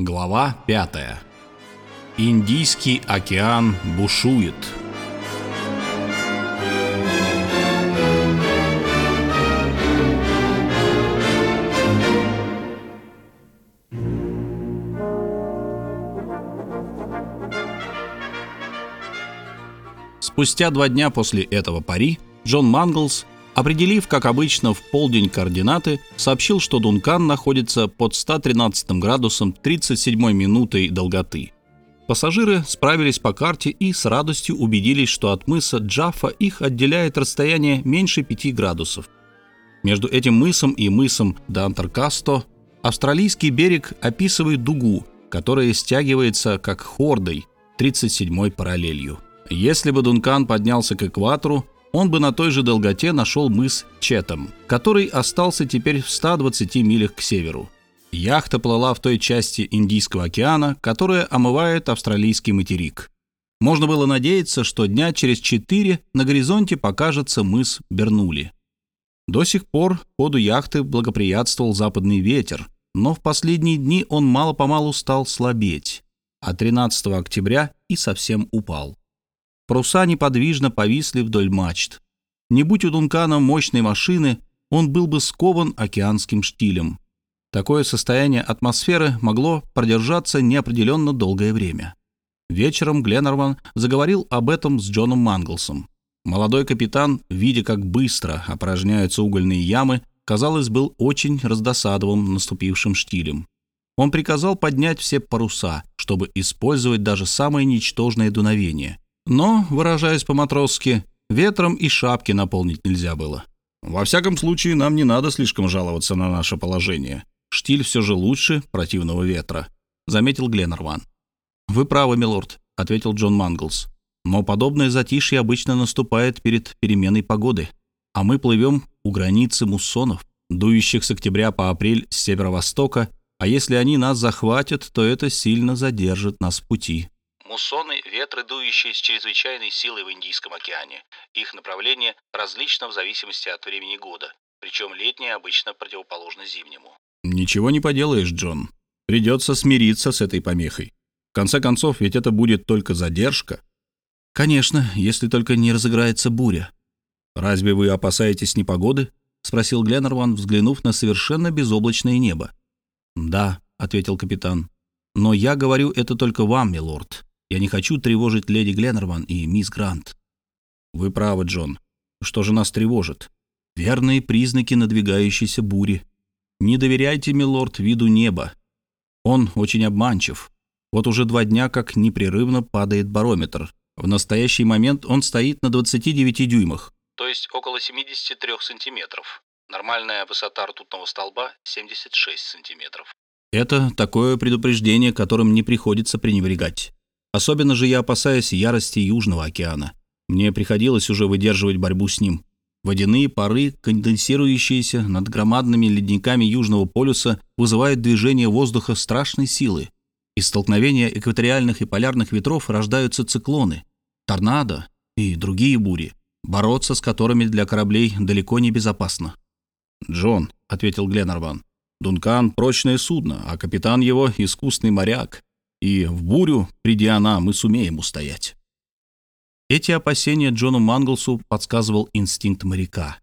Глава 5. Индийский океан бушует. Спустя два дня после этого пари Джон Манглс Определив, как обычно, в полдень координаты, сообщил, что Дункан находится под 113 градусом 37 минутой долготы. Пассажиры справились по карте и с радостью убедились, что от мыса Джаффа их отделяет расстояние меньше 5 градусов. Между этим мысом и мысом Дантаркасто австралийский берег описывает дугу, которая стягивается как хордой 37-й параллелью. Если бы Дункан поднялся к экватору, он бы на той же долготе нашел мыс Четом, который остался теперь в 120 милях к северу. Яхта плыла в той части Индийского океана, которая омывает австралийский материк. Можно было надеяться, что дня через четыре на горизонте покажется мыс Бернули. До сих пор ходу яхты благоприятствовал западный ветер, но в последние дни он мало-помалу стал слабеть, а 13 октября и совсем упал. Паруса неподвижно повисли вдоль мачт. Не будь у Дункана мощной машины, он был бы скован океанским штилем. Такое состояние атмосферы могло продержаться неопределенно долгое время. Вечером Гленнерван заговорил об этом с Джоном Манглсом. Молодой капитан, видя, как быстро опорожняются угольные ямы, казалось, был очень раздосадован наступившим штилем. Он приказал поднять все паруса, чтобы использовать даже самое ничтожное дуновение – но, выражаясь по-матросски, ветром и шапки наполнить нельзя было. Во всяком случае, нам не надо слишком жаловаться на наше положение. Штиль все же лучше противного ветра, заметил Гленнерван. Вы правы, милорд, ответил Джон Манглс. Но подобное затишье обычно наступает перед переменой погоды, а мы плывем у границы муссонов, дующих с октября по апрель с северо-востока, а если они нас захватят, то это сильно задержит нас в пути. Муссоны – ветры, дующие с чрезвычайной силой в Индийском океане. Их направление различно в зависимости от времени года, причем летнее обычно противоположно зимнему. Ничего не поделаешь, Джон. Придется смириться с этой помехой. В конце концов, ведь это будет только задержка. Конечно, если только не разыграется буря. Разве вы опасаетесь непогоды? спросил Гленнерван, взглянув на совершенно безоблачное небо. Да, ответил капитан. Но я говорю это только вам, милорд. Я не хочу тревожить леди Гленнерван и мисс Грант». «Вы правы, Джон. Что же нас тревожит?» «Верные признаки надвигающейся бури. Не доверяйте, милорд, виду неба. Он очень обманчив. Вот уже два дня как непрерывно падает барометр. В настоящий момент он стоит на 29 дюймах. То есть около 73 сантиметров. Нормальная высота ртутного столба 76 сантиметров. Это такое предупреждение, которым не приходится пренебрегать. Особенно же я опасаюсь ярости Южного океана. Мне приходилось уже выдерживать борьбу с ним. Водяные пары, конденсирующиеся над громадными ледниками Южного полюса, вызывают движение воздуха страшной силы. Из столкновения экваториальных и полярных ветров рождаются циклоны, торнадо и другие бури, бороться с которыми для кораблей далеко не безопасно. «Джон», — ответил Гленнерван, — «Дункан — прочное судно, а капитан его — искусный моряк и в бурю, приди она, мы сумеем устоять. Эти опасения Джону Манглсу подсказывал инстинкт моряка.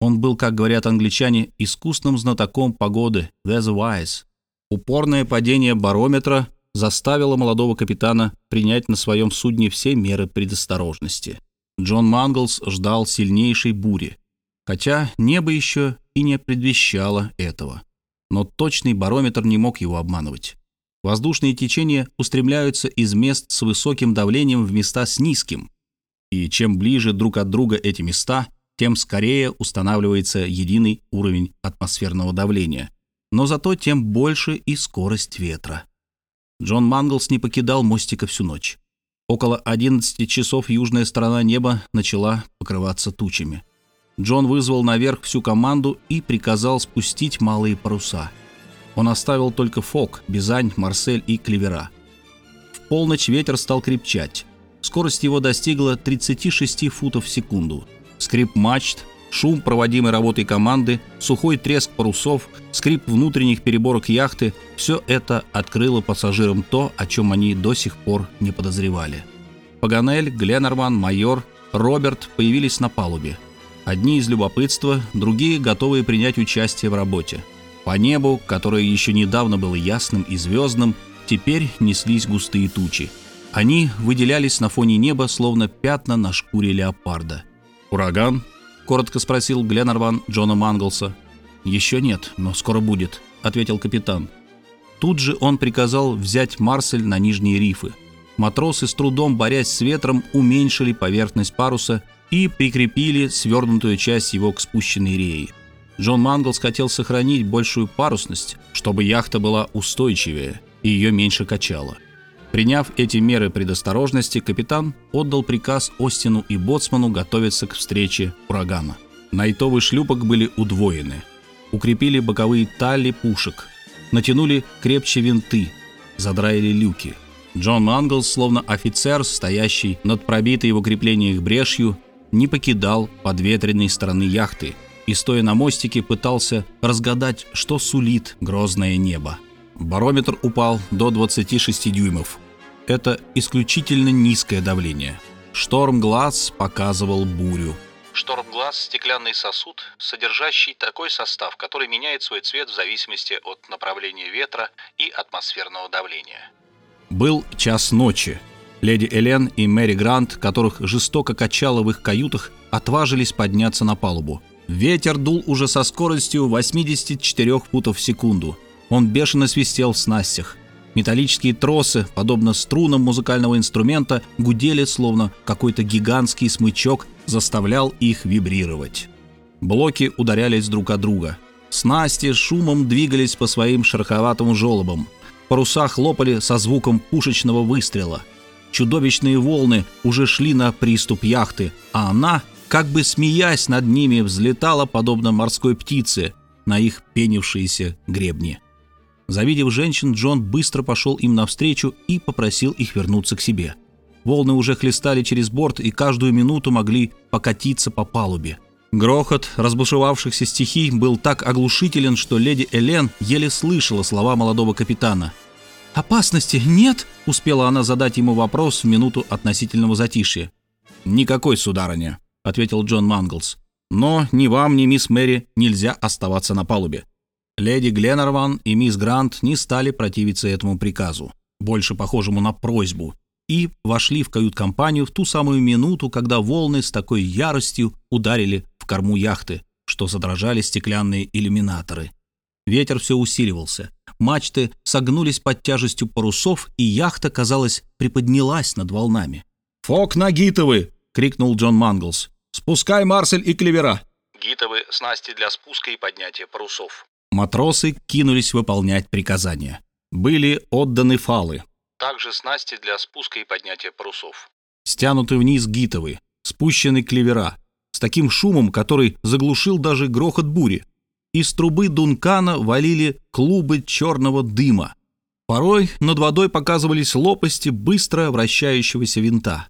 Он был, как говорят англичане, искусным знатоком погоды, weather-wise. Упорное падение барометра заставило молодого капитана принять на своем судне все меры предосторожности. Джон Манглс ждал сильнейшей бури, хотя небо еще и не предвещало этого. Но точный барометр не мог его обманывать. Воздушные течения устремляются из мест с высоким давлением в места с низким. И чем ближе друг от друга эти места, тем скорее устанавливается единый уровень атмосферного давления. Но зато тем больше и скорость ветра. Джон Манглс не покидал мостика всю ночь. Около 11 часов южная сторона неба начала покрываться тучами. Джон вызвал наверх всю команду и приказал спустить малые паруса – он оставил только Фок, Бизань, Марсель и Клевера. В полночь ветер стал крепчать. Скорость его достигла 36 футов в секунду. Скрип мачт, Шум проводимой работы команды, сухой треск парусов, скрип внутренних переборок яхты – все это открыло пассажирам то, о чем они до сих пор не подозревали. Паганель, Гленнерман, майор, Роберт появились на палубе. Одни из любопытства, другие готовые принять участие в работе. По небу, которое еще недавно было ясным и звездным, теперь неслись густые тучи. Они выделялись на фоне неба, словно пятна на шкуре леопарда. «Ураган?» — коротко спросил Гленнерван Джона Манглса. «Еще нет, но скоро будет», — ответил капитан. Тут же он приказал взять Марсель на нижние рифы. Матросы, с трудом борясь с ветром, уменьшили поверхность паруса и прикрепили свернутую часть его к спущенной рее. Джон Манглс хотел сохранить большую парусность, чтобы яхта была устойчивее и ее меньше качало. Приняв эти меры предосторожности, капитан отдал приказ Остину и Боцману готовиться к встрече урагана. Найтовы шлюпок были удвоены. Укрепили боковые талли пушек, натянули крепче винты, задраили люки. Джон Манглс, словно офицер, стоящий над пробитой в укреплениях брешью, не покидал подветренной стороны яхты и, стоя на мостике, пытался разгадать, что сулит грозное небо. Барометр упал до 26 дюймов. Это исключительно низкое давление. Шторм-глаз показывал бурю. Шторм-глаз – стеклянный сосуд, содержащий такой состав, который меняет свой цвет в зависимости от направления ветра и атмосферного давления. Был час ночи. Леди Элен и Мэри Грант, которых жестоко качало в их каютах, отважились подняться на палубу. Ветер дул уже со скоростью 84 футов в секунду. Он бешено свистел в снастях. Металлические тросы, подобно струнам музыкального инструмента, гудели, словно какой-то гигантский смычок заставлял их вибрировать. Блоки ударялись друг о друга. Снасти шумом двигались по своим шероховатым желобам. Паруса хлопали со звуком пушечного выстрела. Чудовищные волны уже шли на приступ яхты, а она, как бы смеясь над ними, взлетала, подобно морской птице, на их пенившиеся гребни. Завидев женщин, Джон быстро пошел им навстречу и попросил их вернуться к себе. Волны уже хлестали через борт и каждую минуту могли покатиться по палубе. Грохот разбушевавшихся стихий был так оглушителен, что леди Элен еле слышала слова молодого капитана. «Опасности нет?» — успела она задать ему вопрос в минуту относительного затишья. «Никакой, сударыня», — ответил Джон Манглс. «Но ни вам, ни мисс Мэри нельзя оставаться на палубе. Леди Гленнерван и мисс Грант не стали противиться этому приказу, больше похожему на просьбу, и вошли в кают-компанию в ту самую минуту, когда волны с такой яростью ударили в корму яхты, что задрожали стеклянные иллюминаторы. Ветер все усиливался, мачты согнулись под тяжестью парусов, и яхта, казалось, приподнялась над волнами. «Фок на гитовы!» — крикнул Джон Манглс. «Спускай Марсель и клевера!» Гитовы — снасти для спуска и поднятия парусов. Матросы кинулись выполнять приказания. Были отданы фалы. Также снасти для спуска и поднятия парусов. Стянуты вниз гитовы, спущены клевера, с таким шумом, который заглушил даже грохот бури. Из трубы Дункана валили клубы черного дыма. Порой над водой показывались лопасти быстро вращающегося винта.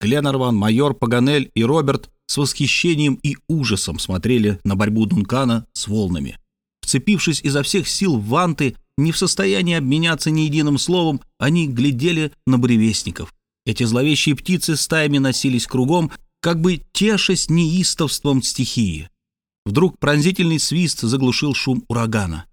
Гленнерван, майор Паганель и Роберт с восхищением и ужасом смотрели на борьбу Дункана с волнами. Вцепившись изо всех сил в ванты, не в состоянии обменяться ни единым словом, они глядели на буревестников. Эти зловещие птицы стаями носились кругом, как бы тешась неистовством стихии. Вдруг пронзительный свист заглушил шум урагана.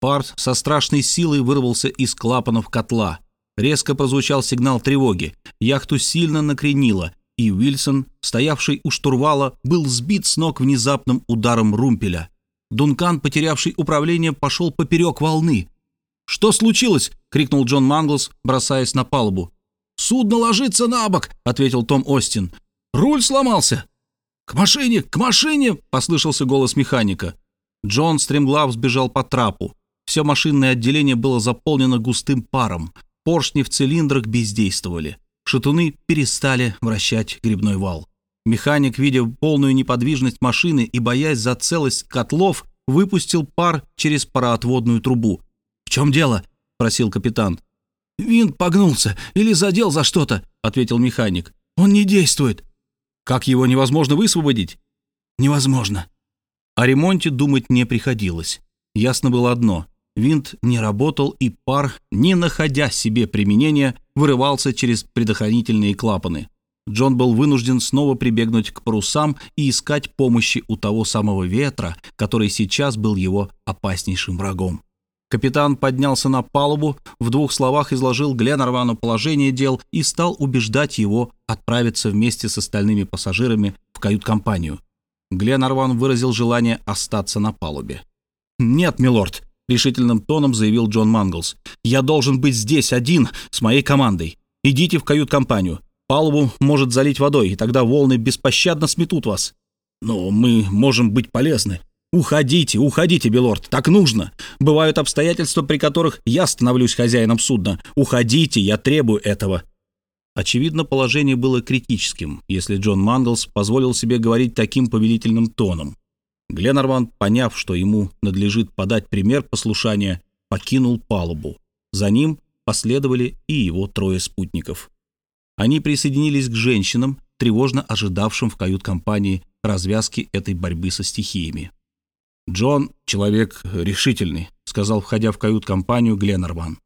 Пар со страшной силой вырвался из клапанов котла. Резко прозвучал сигнал тревоги. Яхту сильно накренило, и Уильсон, стоявший у штурвала, был сбит с ног внезапным ударом румпеля. Дункан, потерявший управление, пошел поперек волны. «Что случилось?» — крикнул Джон Манглс, бросаясь на палубу. «Судно ложится на бок!» — ответил Том Остин. «Руль сломался!» «К машине! К машине!» — послышался голос механика. Джон стремглав сбежал по трапу. Все машинное отделение было заполнено густым паром. Поршни в цилиндрах бездействовали. Шатуны перестали вращать грибной вал. Механик, видя полную неподвижность машины и боясь за целость котлов, выпустил пар через пароотводную трубу. «В чем дело?» — просил капитан. «Винт погнулся или задел за что-то», — ответил механик. «Он не действует». «Как его невозможно высвободить?» Невозможно. О ремонте думать не приходилось. Ясно было одно. Винт не работал, и пар, не находя себе применения, вырывался через предохранительные клапаны. Джон был вынужден снова прибегнуть к парусам и искать помощи у того самого ветра, который сейчас был его опаснейшим врагом. Капитан поднялся на палубу, в двух словах изложил Гленарвану положение дел и стал убеждать его отправиться вместе с остальными пассажирами в кают-компанию. Гленарван выразил желание остаться на палубе. «Нет, милорд», — решительным тоном заявил Джон Манглс, — «я должен быть здесь один с моей командой. Идите в кают-компанию. Палубу может залить водой, и тогда волны беспощадно сметут вас. Но мы можем быть полезны. Уходите, уходите, Белорд, так нужно. Бывают обстоятельства, при которых я становлюсь хозяином судна. Уходите, я требую этого. Очевидно, положение было критическим, если Джон Манглс позволил себе говорить таким повелительным тоном. Гленнерван, поняв, что ему надлежит подать пример послушания, покинул палубу. За ним последовали и его трое спутников. Они присоединились к женщинам, тревожно ожидавшим в кают-компании развязки этой борьбы со стихиями. «Джон — человек решительный», — сказал, входя в кают-компанию Гленнерван.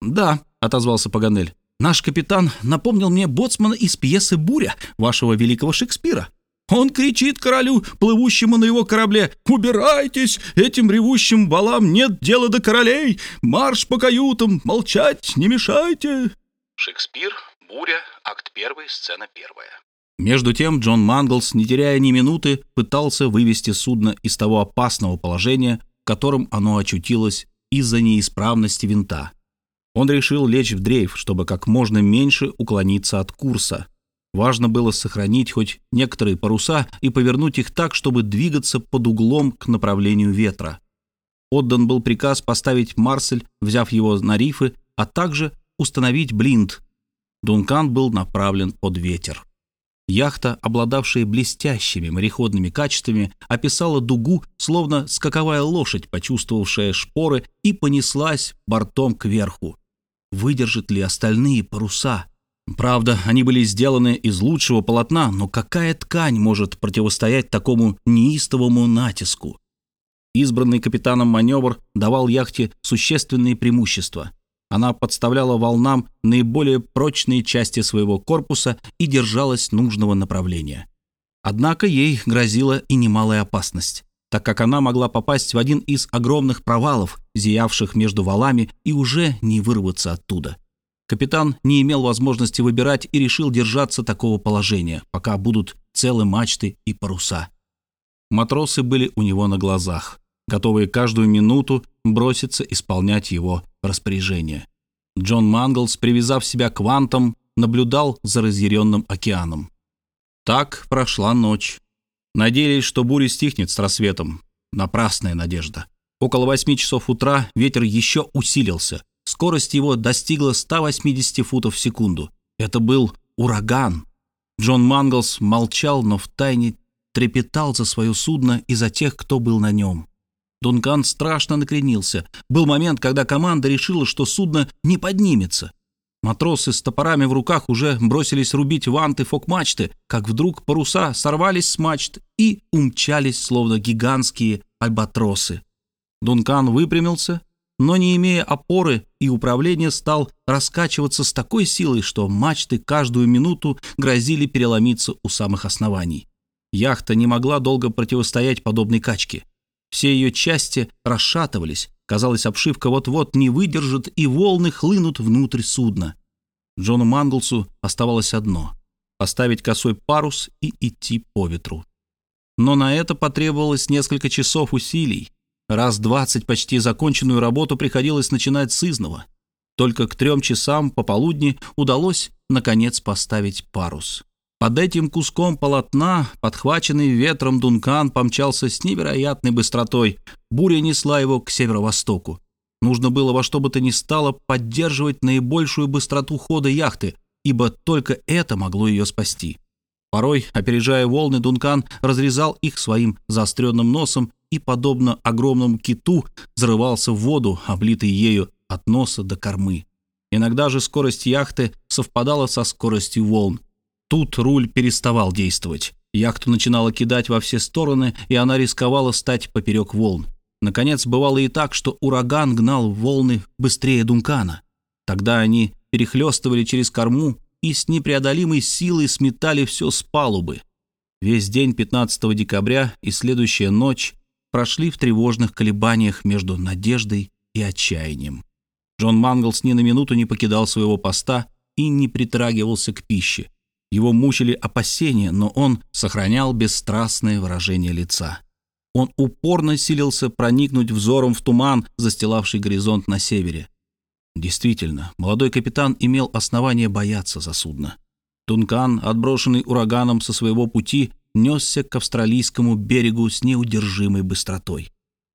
«Да», — отозвался Паганель, — «наш капитан напомнил мне боцмана из пьесы «Буря» вашего великого Шекспира. Он кричит королю, плывущему на его корабле, «Убирайтесь! Этим ревущим валам нет дела до королей! Марш по каютам! Молчать! Не мешайте!» Шекспир Буря, акт 1, сцена 1. Между тем Джон Манглс, не теряя ни минуты, пытался вывести судно из того опасного положения, в котором оно очутилось из-за неисправности винта. Он решил лечь в дрейф, чтобы как можно меньше уклониться от курса. Важно было сохранить хоть некоторые паруса и повернуть их так, чтобы двигаться под углом к направлению ветра. Отдан был приказ поставить Марсель, взяв его на рифы, а также установить блинд, Дункан был направлен под ветер. Яхта, обладавшая блестящими мореходными качествами, описала дугу, словно скаковая лошадь, почувствовавшая шпоры, и понеслась бортом кверху. Выдержат ли остальные паруса? Правда, они были сделаны из лучшего полотна, но какая ткань может противостоять такому неистовому натиску? Избранный капитаном маневр давал яхте существенные преимущества – она подставляла волнам наиболее прочные части своего корпуса и держалась нужного направления. Однако ей грозила и немалая опасность, так как она могла попасть в один из огромных провалов, зиявших между валами, и уже не вырваться оттуда. Капитан не имел возможности выбирать и решил держаться такого положения, пока будут целы мачты и паруса. Матросы были у него на глазах, готовые каждую минуту броситься исполнять его распоряжение. Джон Манглс, привязав себя к вантам, наблюдал за разъяренным океаном. Так прошла ночь. Надеялись, что буря стихнет с рассветом. Напрасная надежда. Около восьми часов утра ветер еще усилился. Скорость его достигла 180 футов в секунду. Это был ураган. Джон Манглс молчал, но втайне трепетал за свое судно и за тех, кто был на нем. Дункан страшно накренился. Был момент, когда команда решила, что судно не поднимется. Матросы с топорами в руках уже бросились рубить ванты фок-мачты, как вдруг паруса сорвались с мачт и умчались, словно гигантские альбатросы. Дункан выпрямился, но, не имея опоры и управления, стал раскачиваться с такой силой, что мачты каждую минуту грозили переломиться у самых оснований. Яхта не могла долго противостоять подобной качке. Все ее части расшатывались. Казалось, обшивка вот-вот не выдержит, и волны хлынут внутрь судна. Джону Манглсу оставалось одно — поставить косой парус и идти по ветру. Но на это потребовалось несколько часов усилий. Раз двадцать почти законченную работу приходилось начинать с изного. Только к трем часам пополудни удалось, наконец, поставить парус. Под этим куском полотна, подхваченный ветром Дункан, помчался с невероятной быстротой. Буря несла его к северо-востоку. Нужно было во что бы то ни стало поддерживать наибольшую быстроту хода яхты, ибо только это могло ее спасти. Порой, опережая волны, Дункан разрезал их своим заостренным носом и, подобно огромному киту, взрывался в воду, облитый ею от носа до кормы. Иногда же скорость яхты совпадала со скоростью волн. Тут руль переставал действовать. Яхту начинало кидать во все стороны, и она рисковала стать поперек волн. Наконец, бывало и так, что ураган гнал волны быстрее Дункана. Тогда они перехлестывали через корму и с непреодолимой силой сметали все с палубы. Весь день 15 декабря и следующая ночь прошли в тревожных колебаниях между надеждой и отчаянием. Джон Манглс ни на минуту не покидал своего поста и не притрагивался к пище. Его мучили опасения, но он сохранял бесстрастное выражение лица. Он упорно силился проникнуть взором в туман, застилавший горизонт на севере. Действительно, молодой капитан имел основание бояться за судно. Дункан, отброшенный ураганом со своего пути, несся к австралийскому берегу с неудержимой быстротой.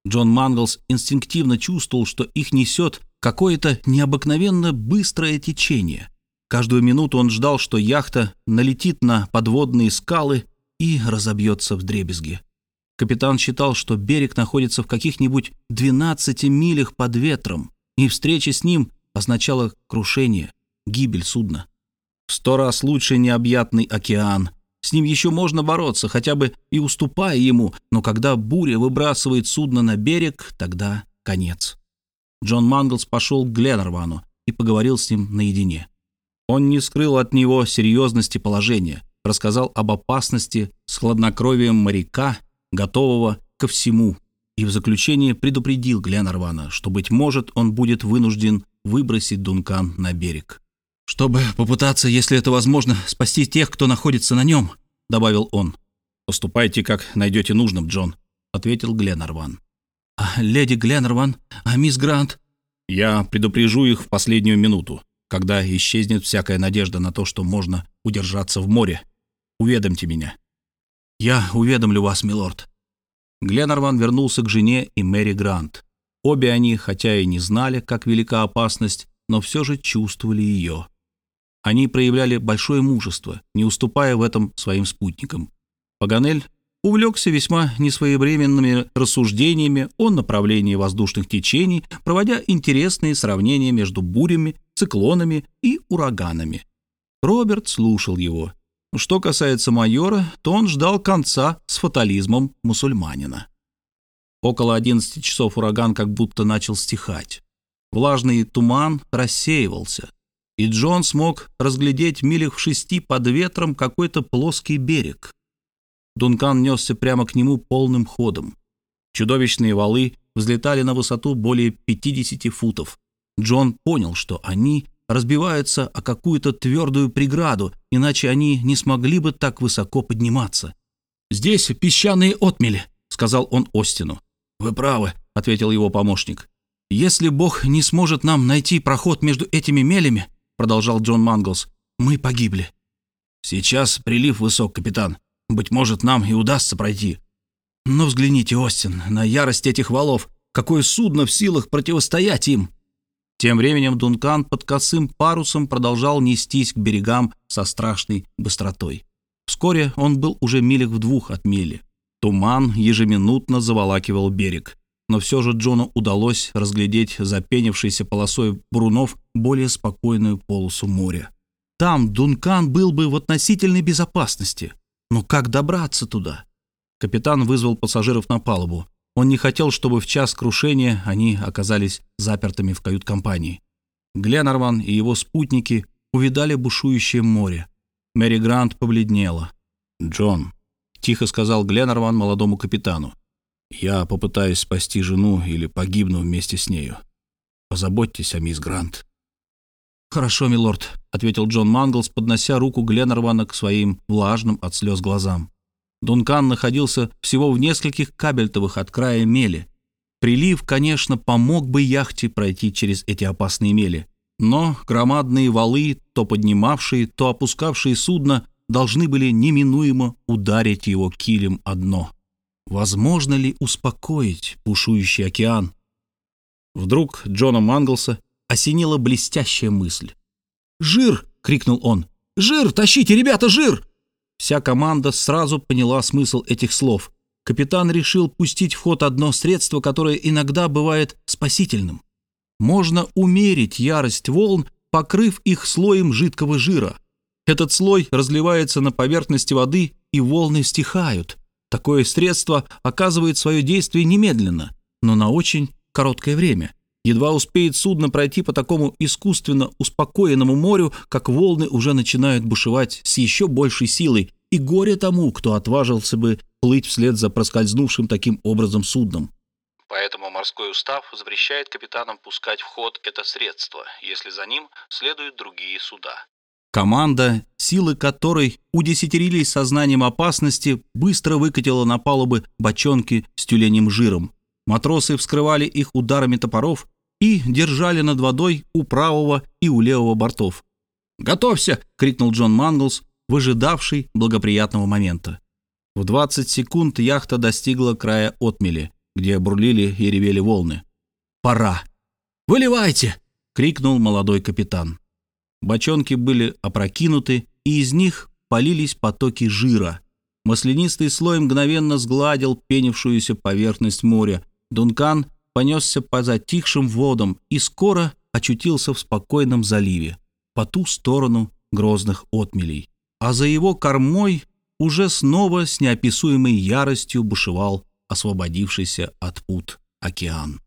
Джон Манглс инстинктивно чувствовал, что их несет какое-то необыкновенно быстрое течение. Каждую минуту он ждал, что яхта налетит на подводные скалы и разобьется в дребезги. Капитан считал, что берег находится в каких-нибудь 12 милях под ветром, и встреча с ним означала крушение, гибель судна. Сто раз лучше необъятный океан. С ним еще можно бороться, хотя бы и уступая ему, но когда буря выбрасывает судно на берег, тогда конец. Джон Манглс пошел к Гленнервану и поговорил с ним наедине. Он не скрыл от него серьезности положения, рассказал об опасности с хладнокровием моряка, готового ко всему, и в заключение предупредил Гленнервана, что, быть может, он будет вынужден выбросить Дункан на берег. «Чтобы попытаться, если это возможно, спасти тех, кто находится на нем», — добавил он. «Поступайте, как найдете нужным, Джон», — ответил Гленнерван. «А леди Гленнерван? А мисс Грант?» «Я предупрежу их в последнюю минуту, когда исчезнет всякая надежда на то, что можно удержаться в море. Уведомьте меня». «Я уведомлю вас, милорд», Гленнерван вернулся к жене и Мэри Грант. Обе они, хотя и не знали, как велика опасность, но все же чувствовали ее. Они проявляли большое мужество, не уступая в этом своим спутникам. Паганель увлекся весьма несвоевременными рассуждениями о направлении воздушных течений, проводя интересные сравнения между бурями, циклонами и ураганами. Роберт слушал его что касается майора, то он ждал конца с фатализмом мусульманина. Около 11 часов ураган как будто начал стихать. Влажный туман рассеивался, и Джон смог разглядеть милях в шести под ветром какой-то плоский берег. Дункан несся прямо к нему полным ходом. Чудовищные валы взлетали на высоту более 50 футов. Джон понял, что они разбиваются о какую-то твердую преграду, иначе они не смогли бы так высоко подниматься. «Здесь песчаные отмели», — сказал он Остину. «Вы правы», — ответил его помощник. «Если Бог не сможет нам найти проход между этими мелями», — продолжал Джон Манглс, — «мы погибли». «Сейчас прилив высок, капитан. Быть может, нам и удастся пройти». «Но взгляните, Остин, на ярость этих валов. Какое судно в силах противостоять им?» Тем временем Дункан под косым парусом продолжал нестись к берегам со страшной быстротой. Вскоре он был уже милях в двух от мили. Туман ежеминутно заволакивал берег, но все же Джону удалось разглядеть запенившейся полосой брунов более спокойную полосу моря. Там Дункан был бы в относительной безопасности. Но как добраться туда? Капитан вызвал пассажиров на палубу. Он не хотел, чтобы в час крушения они оказались запертыми в кают-компании. Гленнерван и его спутники увидали бушующее море. Мэри Грант побледнела. «Джон», — тихо сказал Гленнерван молодому капитану, «я попытаюсь спасти жену или погибну вместе с нею. Позаботьтесь о мисс Грант». «Хорошо, милорд», — ответил Джон Манглс, поднося руку Гленнервана к своим влажным от слез глазам. Дункан находился всего в нескольких кабельтовых от края мели. Прилив, конечно, помог бы яхте пройти через эти опасные мели, но громадные валы, то поднимавшие, то опускавшие судно, должны были неминуемо ударить его килем о дно. Возможно ли успокоить бушующий океан? Вдруг Джона Манглса осенила блестящая мысль. «Жир!» — крикнул он. «Жир! Тащите, ребята, жир!» Вся команда сразу поняла смысл этих слов. Капитан решил пустить в ход одно средство, которое иногда бывает спасительным. Можно умерить ярость волн, покрыв их слоем жидкого жира. Этот слой разливается на поверхности воды и волны стихают. Такое средство оказывает свое действие немедленно, но на очень короткое время. Едва успеет судно пройти по такому искусственно успокоенному морю, как волны уже начинают бушевать с еще большей силой, и горе тому, кто отважился бы плыть вслед за проскользнувшим таким образом судном. Поэтому морской устав запрещает капитанам пускать в ход это средство, если за ним следуют другие суда. Команда, силы которой удесятерились сознанием опасности, быстро выкатила на палубы бочонки с тюленем жиром. Матросы вскрывали их ударами топоров и держали над водой у правого и у левого бортов. «Готовься!» — крикнул Джон Манглс, выжидавший благоприятного момента. В 20 секунд яхта достигла края отмели, где бурлили и ревели волны. «Пора!» «Выливайте!» — крикнул молодой капитан. Бочонки были опрокинуты, и из них полились потоки жира. Маслянистый слой мгновенно сгладил пенившуюся поверхность моря. Дункан понесся по затихшим водам и скоро очутился в спокойном заливе, по ту сторону грозных отмелей. А за его кормой уже снова с неописуемой яростью бушевал освободившийся от пут океан.